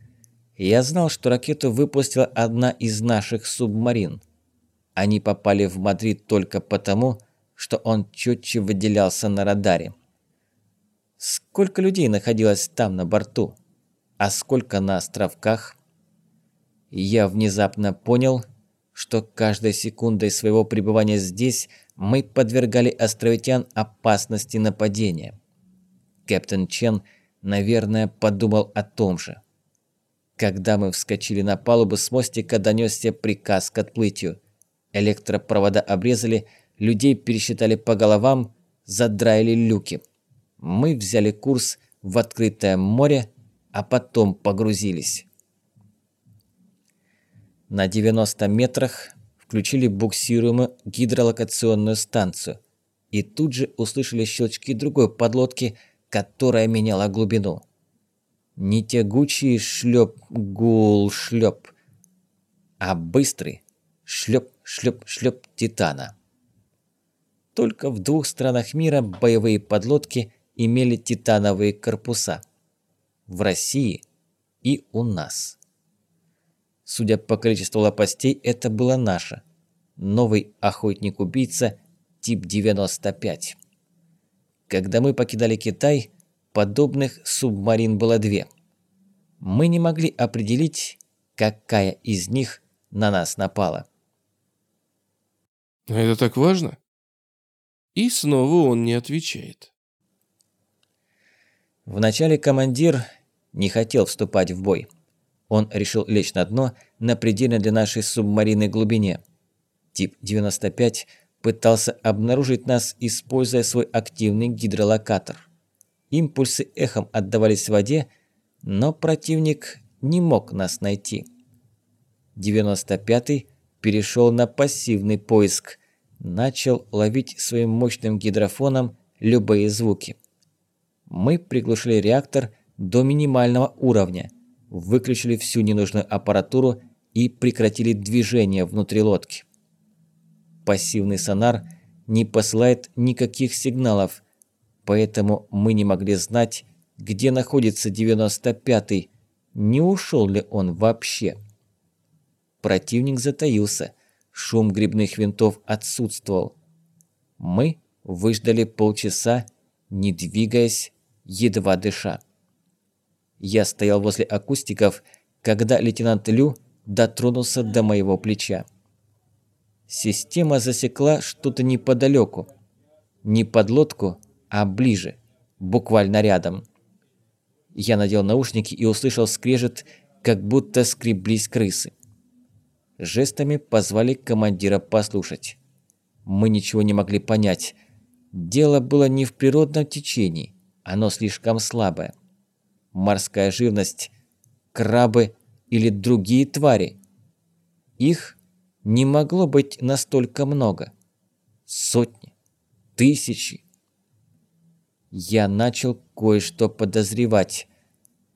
Я знал, что ракету выпустила одна из наших субмарин. Они попали в Мадрид только потому, что он четче выделялся на радаре. Сколько людей находилось там на борту? А сколько на островках? Я внезапно понял, что каждой секундой своего пребывания здесь мы подвергали островитян опасности нападения. Кэптен Чен, наверное, подумал о том же. Когда мы вскочили на палубу, с мостика донесся приказ к отплытию. Электропровода обрезали, людей пересчитали по головам, задраили люки. Мы взяли курс в открытое море, а потом погрузились. На 90 метрах включили буксируемую гидролокационную станцию и тут же услышали щелчки другой подлодки, которая меняла глубину. Не тягучий шлеп-гул-шлеп, а быстрый шлеп-шлеп-шлеп Титана. Только в двух странах мира боевые подлодки имели титановые корпуса. В России и у нас. Судя по количеству лопастей, это было наше. Новый охотник-убийца тип 95. Когда мы покидали Китай, подобных субмарин было две. Мы не могли определить, какая из них на нас напала. Это так важно? И снова он не отвечает. Вначале командир не хотел вступать в бой. Он решил лечь на дно на предельно для нашей субмарины глубине. Тип 95 пытался обнаружить нас, используя свой активный гидролокатор. Импульсы эхом отдавались в воде, но противник не мог нас найти. 95-й перешел на пассивный поиск, начал ловить своим мощным гидрофоном любые звуки. Мы приглушили реактор до минимального уровня, выключили всю ненужную аппаратуру и прекратили движение внутри лодки. Пассивный сонар не посылает никаких сигналов, поэтому мы не могли знать, где находится 95-й, не ушел ли он вообще. Противник затаился, шум грибных винтов отсутствовал. Мы выждали полчаса, не двигаясь, едва дыша. Я стоял возле акустиков, когда лейтенант Лю дотронулся до моего плеча. Система засекла что-то неподалеку. Не под лодку, а ближе, буквально рядом. Я надел наушники и услышал скрежет, как будто скреблись крысы. Жестами позвали командира послушать. Мы ничего не могли понять. Дело было не в природном течении. Оно слишком слабое. Морская живность, крабы или другие твари. Их не могло быть настолько много. Сотни, тысячи. Я начал кое-что подозревать.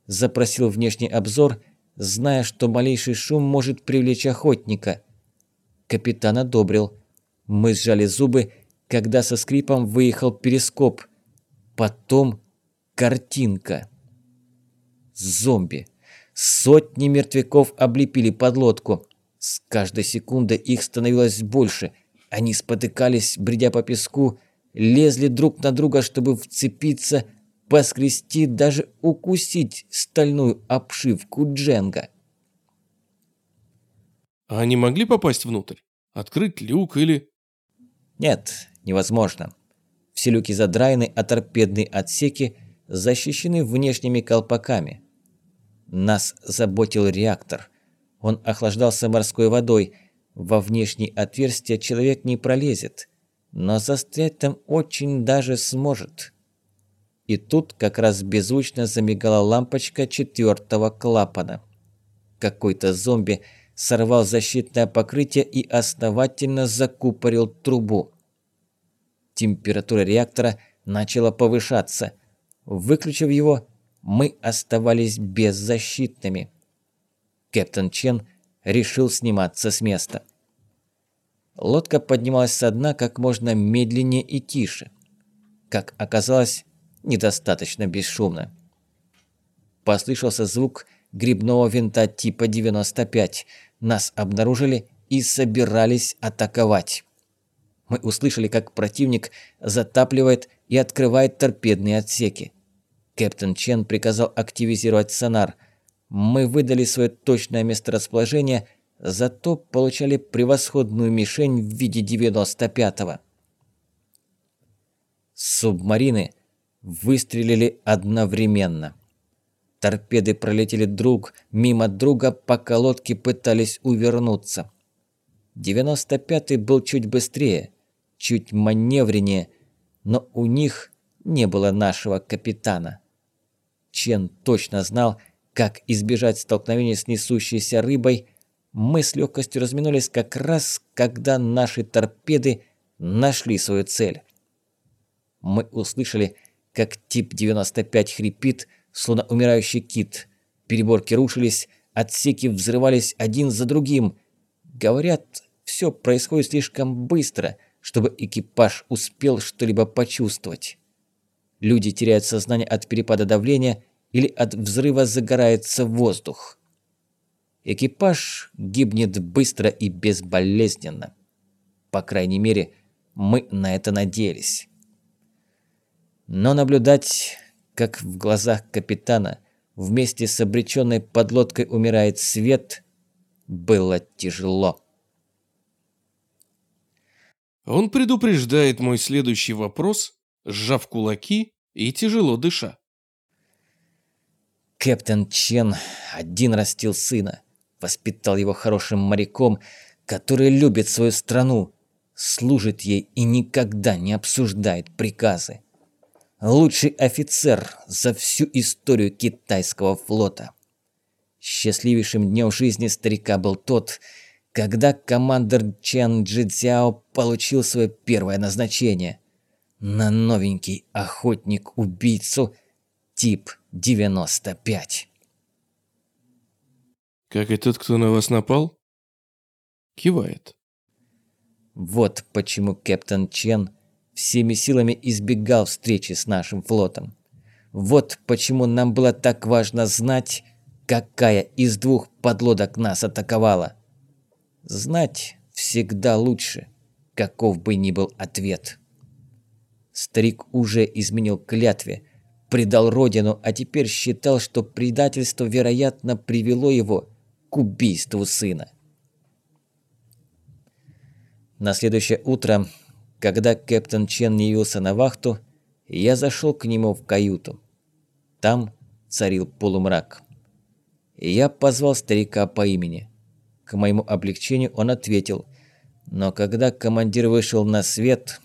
Запросил внешний обзор, зная, что малейший шум может привлечь охотника. Капитан одобрил. Мы сжали зубы, когда со скрипом выехал перископ. Потом картинка. Зомби. Сотни мертвяков облепили подлодку. С каждой секунды их становилось больше. Они спотыкались, бредя по песку, лезли друг на друга, чтобы вцепиться, поскрести, даже укусить стальную обшивку Дженга. А они могли попасть внутрь? Открыть люк или... Нет, невозможно. Все люки задраены, а торпедные отсеки защищены внешними колпаками. Нас заботил реактор. Он охлаждался морской водой. Во внешние отверстия человек не пролезет, но застрять там очень даже сможет. И тут как раз беззвучно замигала лампочка четвертого клапана. Какой-то зомби сорвал защитное покрытие и основательно закупорил трубу. Температура реактора начала повышаться. Выключив его, мы оставались беззащитными. Кэптон Чен решил сниматься с места. Лодка поднималась со дна как можно медленнее и тише. Как оказалось, недостаточно бесшумно. Послышался звук грибного винта типа 95. Нас обнаружили и собирались атаковать. Мы услышали, как противник затапливает и открывает торпедные отсеки. Кэптен Чен приказал активизировать сонар. Мы выдали свое точное месторасположение, зато получали превосходную мишень в виде 95-го. Субмарины выстрелили одновременно. Торпеды пролетели друг мимо друга, пока лодки пытались увернуться. 95-й был чуть быстрее, чуть маневреннее, но у них не было нашего капитана. Чен точно знал, как избежать столкновения с несущейся рыбой. Мы с легкостью разминулись как раз, когда наши торпеды нашли свою цель. Мы услышали, как тип 95 хрипит, словно умирающий кит. Переборки рушились, отсеки взрывались один за другим. Говорят, все происходит слишком быстро, чтобы экипаж успел что-либо почувствовать. Люди теряют сознание от перепада давления или от взрыва загорается воздух. Экипаж гибнет быстро и безболезненно. По крайней мере, мы на это надеялись. Но наблюдать, как в глазах капитана вместе с обреченной подлодкой умирает свет, было тяжело. Он предупреждает мой следующий вопрос, сжав кулаки и тяжело дыша. Кэптен Чен один растил сына, воспитал его хорошим моряком, который любит свою страну, служит ей и никогда не обсуждает приказы. Лучший офицер за всю историю китайского флота. Счастливейшим днем жизни старика был тот, когда командир Чен Джидзяо получил свое первое назначение на новенький охотник-убийцу тип 95. Как и тот, кто на вас напал? Кивает. Вот почему Кэптон Чен всеми силами избегал встречи с нашим флотом. Вот почему нам было так важно знать, какая из двух подлодок нас атаковала. Знать всегда лучше, каков бы ни был ответ. Старик уже изменил клятве, предал родину, а теперь считал, что предательство, вероятно, привело его к убийству сына. На следующее утро, когда капитан Чен не явился на вахту, я зашел к нему в каюту. Там царил полумрак. Я позвал старика по имени – к моему облегчению он ответил, но когда командир вышел на свет,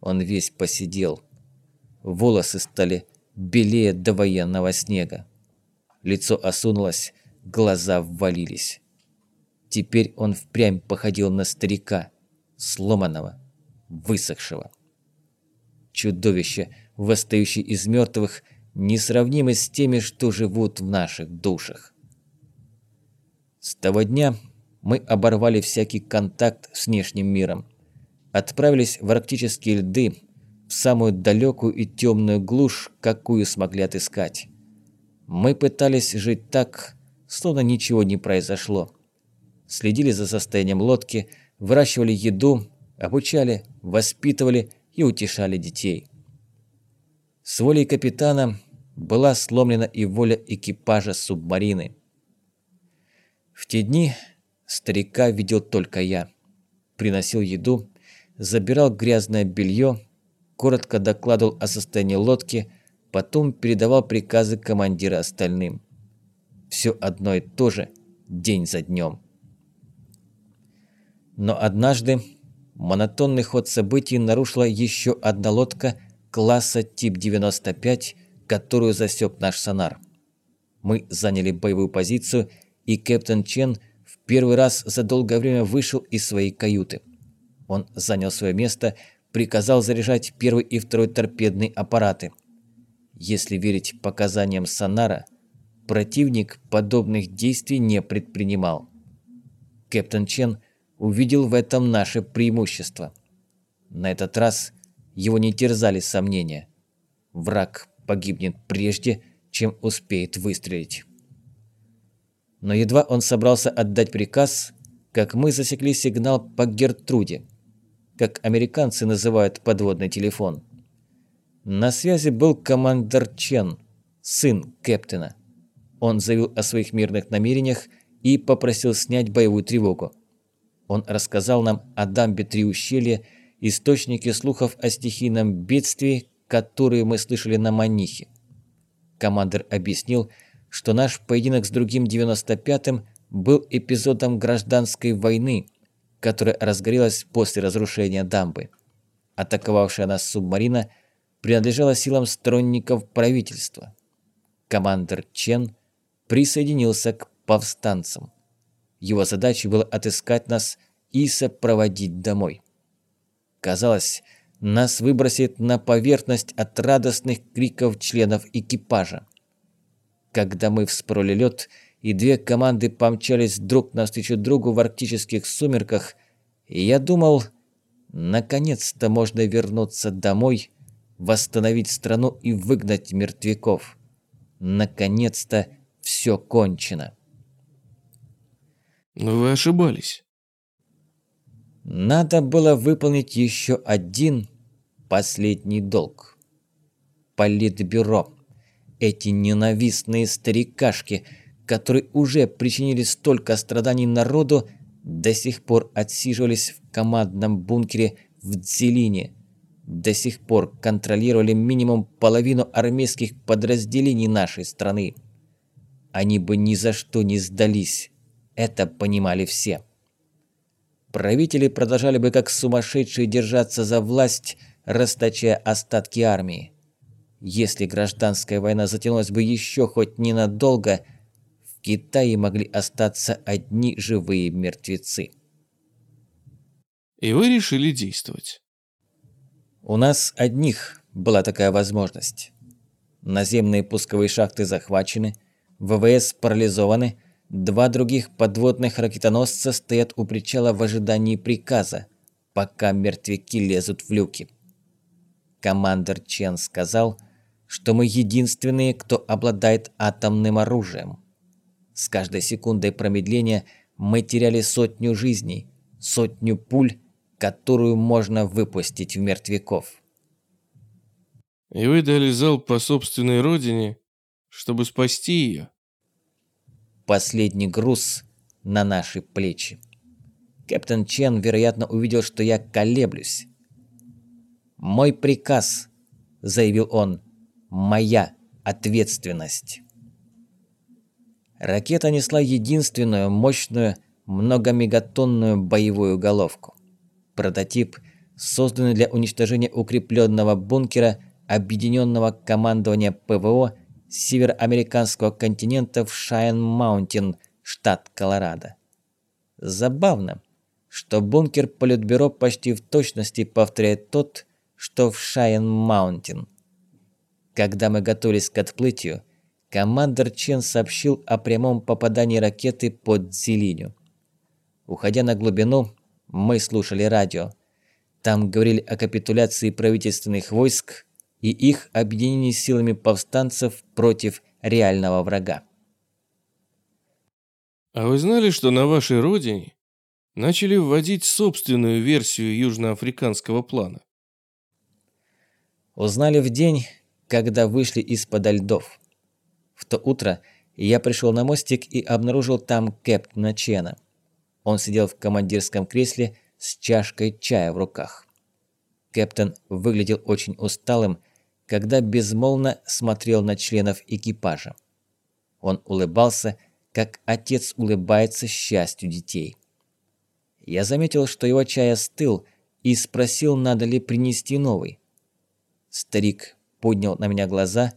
он весь посидел. Волосы стали белее до военного снега. Лицо осунулось, глаза ввалились. Теперь он впрямь походил на старика, сломанного, высохшего. Чудовище, восстающее из мертвых, несравнимы с теми, что живут в наших душах. С того дня мы оборвали всякий контакт с внешним миром, отправились в арктические льды, в самую далекую и темную глушь, какую смогли отыскать. Мы пытались жить так, словно ничего не произошло. Следили за состоянием лодки, выращивали еду, обучали, воспитывали и утешали детей. С волей капитана была сломлена и воля экипажа субмарины. В те дни старика видел только я. Приносил еду, забирал грязное белье, коротко докладывал о состоянии лодки, потом передавал приказы командира остальным. Все одно и то же, день за днем. Но однажды монотонный ход событий нарушила еще одна лодка класса тип 95, которую засек наш сонар. Мы заняли боевую позицию, и капитан Чен в первый раз за долгое время вышел из своей каюты. Он занял свое место, приказал заряжать первый и второй торпедные аппараты. Если верить показаниям сонара, противник подобных действий не предпринимал. Капитан Чен увидел в этом наше преимущество. На этот раз его не терзали сомнения. Враг погибнет прежде, чем успеет выстрелить. Но едва он собрался отдать приказ, как мы засекли сигнал по Гертруде, как американцы называют подводный телефон. На связи был командир Чен, сын Кэптена. Он заявил о своих мирных намерениях и попросил снять боевую тревогу. Он рассказал нам о дамбе Три ущелья, источнике слухов о стихийном бедствии, которые мы слышали на Манихе. Командир объяснил, что наш поединок с другим 95-м был эпизодом гражданской войны, которая разгорелась после разрушения дамбы. Атаковавшая нас субмарина принадлежала силам сторонников правительства. Командир Чен присоединился к повстанцам. Его задачей было отыскать нас и сопроводить домой. Казалось, нас выбросит на поверхность от радостных криков членов экипажа. Когда мы вспороли лед, и две команды помчались друг навстречу другу в арктических сумерках, я думал, наконец-то можно вернуться домой, восстановить страну и выгнать мертвяков. Наконец-то все кончено. Но вы ошибались. Надо было выполнить еще один последний долг. Политбюро. Эти ненавистные старикашки, которые уже причинили столько страданий народу, до сих пор отсиживались в командном бункере в Дзелине. До сих пор контролировали минимум половину армейских подразделений нашей страны. Они бы ни за что не сдались. Это понимали все. Правители продолжали бы как сумасшедшие держаться за власть, расточая остатки армии. Если гражданская война затянулась бы еще хоть ненадолго, в Китае могли остаться одни живые мертвецы. И вы решили действовать. У нас одних была такая возможность. Наземные пусковые шахты захвачены, ВВС парализованы, Два других подводных ракетоносца стоят у причала в ожидании приказа, пока мертвяки лезут в люки. Командор Чен сказал, что мы единственные, кто обладает атомным оружием. С каждой секундой промедления мы теряли сотню жизней, сотню пуль, которую можно выпустить в мертвяков. И вы дали залп по собственной родине, чтобы спасти ее? последний груз на наши плечи. Капитан Чен, вероятно, увидел, что я колеблюсь. «Мой приказ», — заявил он, — «моя ответственность». Ракета несла единственную мощную многомегатонную боевую головку. Прототип, созданный для уничтожения укрепленного бункера Объединенного командования ПВО североамериканского континента в Шайен-Маунтин, штат Колорадо. Забавно, что бункер Политбюро почти в точности повторяет тот, что в Шайен-Маунтин. Когда мы готовились к отплытию, командир Чен сообщил о прямом попадании ракеты под Зелиню. Уходя на глубину, мы слушали радио. Там говорили о капитуляции правительственных войск и их объединении силами повстанцев против реального врага. А вы знали, что на вашей родине начали вводить собственную версию южноафриканского плана? Узнали в день, когда вышли из-под льдов. В то утро я пришел на мостик и обнаружил там Кэптона Чена. Он сидел в командирском кресле с чашкой чая в руках. Кэптон выглядел очень усталым, когда безмолвно смотрел на членов экипажа. Он улыбался, как отец улыбается счастью детей. Я заметил, что его чай остыл, и спросил, надо ли принести новый. Старик поднял на меня глаза,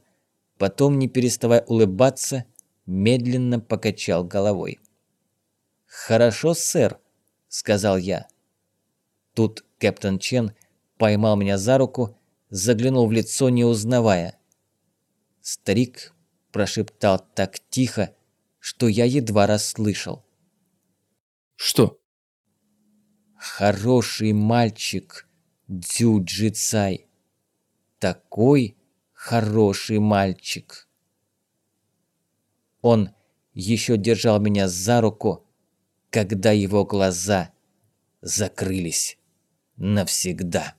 потом, не переставая улыбаться, медленно покачал головой. «Хорошо, сэр», — сказал я. Тут капитан Чен поймал меня за руку, заглянул в лицо, не узнавая. Старик прошептал так тихо, что я едва расслышал. Что? Хороший мальчик, Дзюджи Цай. Такой хороший мальчик. Он еще держал меня за руку, когда его глаза закрылись навсегда.